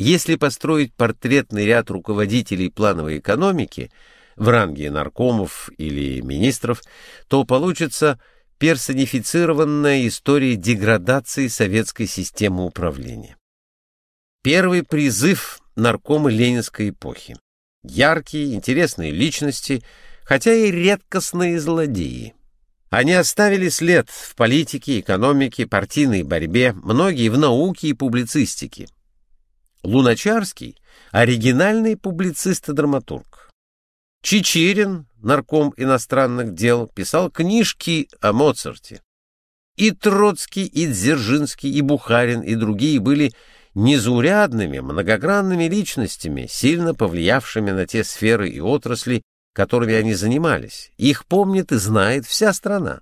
Если построить портретный ряд руководителей плановой экономики в ранге наркомов или министров, то получится персонифицированная история деградации советской системы управления. Первый призыв наркомы ленинской эпохи. Яркие, интересные личности, хотя и редкостные злодеи. Они оставили след в политике, экономике, партийной борьбе, многие в науке и публицистике. Луначарский — оригинальный публицист и драматург. Чичерин, нарком иностранных дел, писал книжки о Моцарте. И Троцкий, и Дзержинский, и Бухарин, и другие были незаурядными, многогранными личностями, сильно повлиявшими на те сферы и отрасли, которыми они занимались. Их помнит и знает вся страна.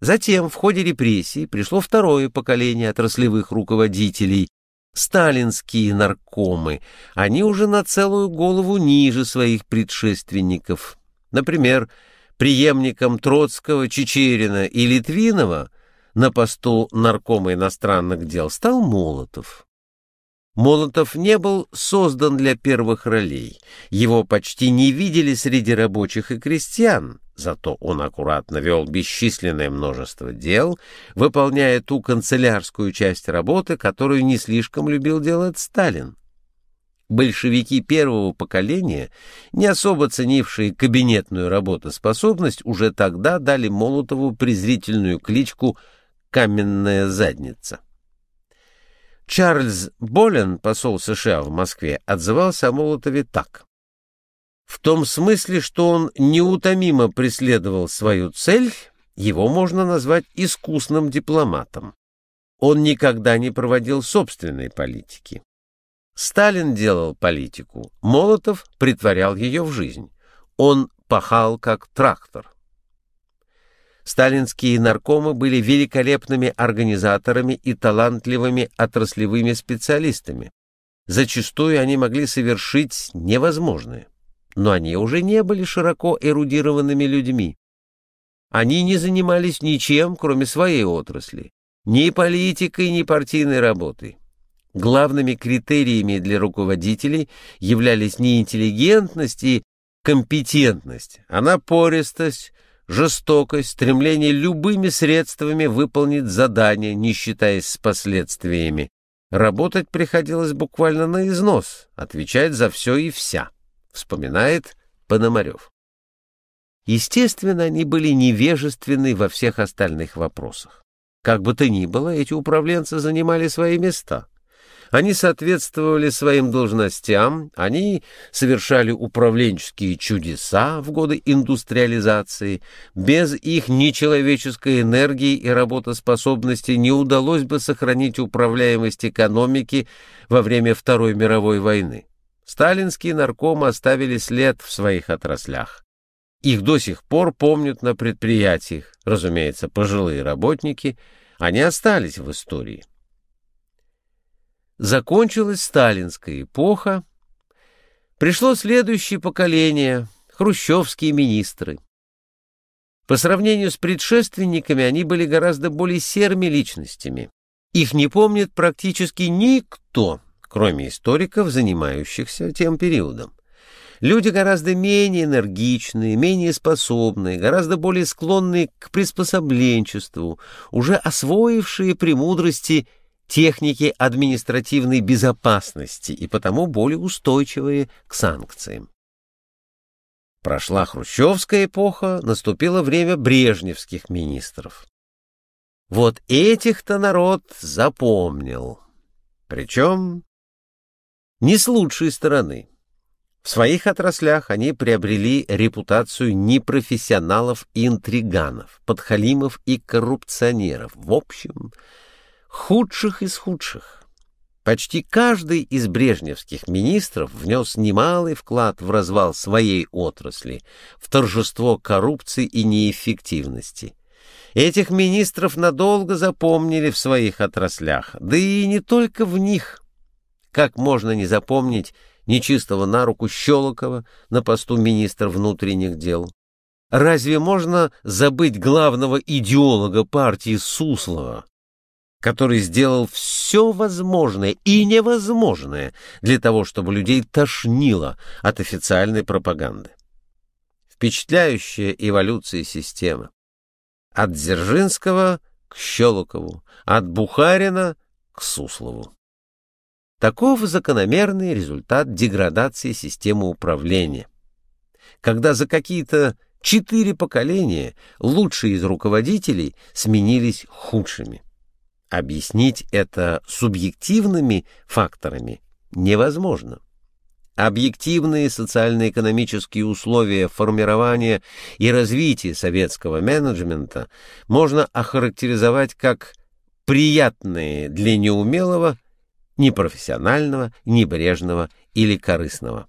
Затем в ходе репрессий пришло второе поколение отраслевых руководителей, сталинские наркомы, они уже на целую голову ниже своих предшественников. Например, преемником Троцкого, Чечерина и Литвинова на посту наркома иностранных дел стал Молотов. Молотов не был создан для первых ролей. Его почти не видели среди рабочих и крестьян, зато он аккуратно вел бесчисленное множество дел, выполняя ту канцелярскую часть работы, которую не слишком любил делать Сталин. Большевики первого поколения, не особо ценившие кабинетную работоспособность, уже тогда дали Молотову презрительную кличку «каменная задница». Чарльз Болен, посол США в Москве, отзывался о Молотове так. В том смысле, что он неутомимо преследовал свою цель, его можно назвать искусным дипломатом. Он никогда не проводил собственной политики. Сталин делал политику, Молотов притворял ее в жизнь. Он пахал как трактор. Сталинские наркомы были великолепными организаторами и талантливыми отраслевыми специалистами. Зачастую они могли совершить невозможное. Но они уже не были широко эрудированными людьми. Они не занимались ничем, кроме своей отрасли. Ни политикой, ни партийной работой. Главными критериями для руководителей являлись не интеллигентность и компетентность, а напористость, жестокость, стремление любыми средствами выполнить задание, не считаясь с последствиями. Работать приходилось буквально на износ, отвечать за все и вся, вспоминает Пономарев. Естественно, они были невежественны во всех остальных вопросах. Как бы то ни было, эти управленцы занимали свои места. Они соответствовали своим должностям, они совершали управленческие чудеса в годы индустриализации. Без их нечеловеческой энергии и работоспособности не удалось бы сохранить управляемость экономики во время Второй мировой войны. Сталинские наркомы оставили след в своих отраслях. Их до сих пор помнят на предприятиях, разумеется, пожилые работники, они остались в истории. Закончилась сталинская эпоха, пришло следующее поколение, хрущевские министры. По сравнению с предшественниками они были гораздо более серыми личностями. Их не помнит практически никто, кроме историков, занимающихся тем периодом. Люди гораздо менее энергичные, менее способные, гораздо более склонные к приспособленчеству, уже освоившие премудрости техники административной безопасности и потому более устойчивые к санкциям. Прошла хрущевская эпоха, наступило время брежневских министров. Вот этих-то народ запомнил. Причем не с лучшей стороны. В своих отраслях они приобрели репутацию непрофессионалов и интриганов, подхалимов и коррупционеров. В общем, худших из худших. Почти каждый из брежневских министров внес немалый вклад в развал своей отрасли, в торжество коррупции и неэффективности. Этих министров надолго запомнили в своих отраслях, да и не только в них. Как можно не запомнить нечистого на руку Щелокова на посту министра внутренних дел? Разве можно забыть главного идеолога партии Суслова, который сделал все возможное и невозможное для того, чтобы людей тошнило от официальной пропаганды. Впечатляющая эволюция системы. От Дзержинского к Щелокову, от Бухарина к Суслову. Таков закономерный результат деградации системы управления. Когда за какие-то четыре поколения лучшие из руководителей сменились худшими. Объяснить это субъективными факторами невозможно. Объективные социально-экономические условия формирования и развития советского менеджмента можно охарактеризовать как приятные для неумелого, непрофессионального, небрежного или корыстного.